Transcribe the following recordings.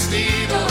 vestido.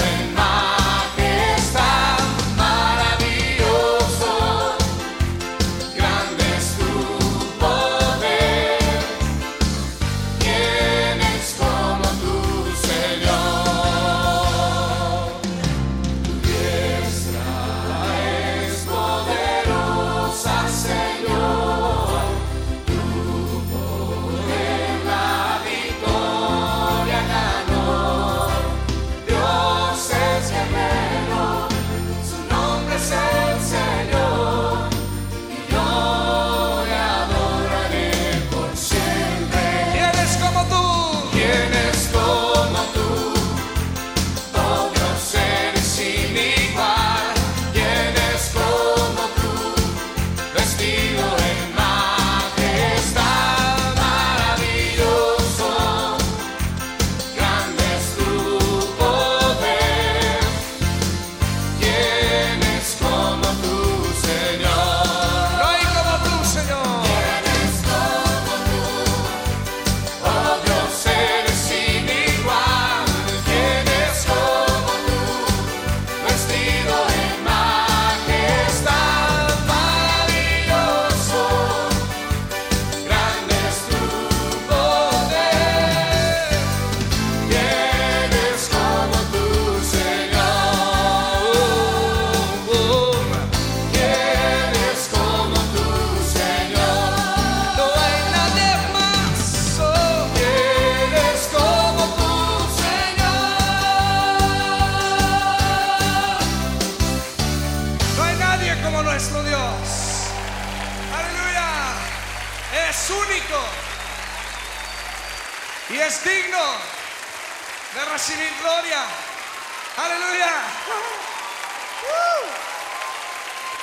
Dios. Aleluya. Es único y es digno de recibir gloria. Aleluya. ¡Uh!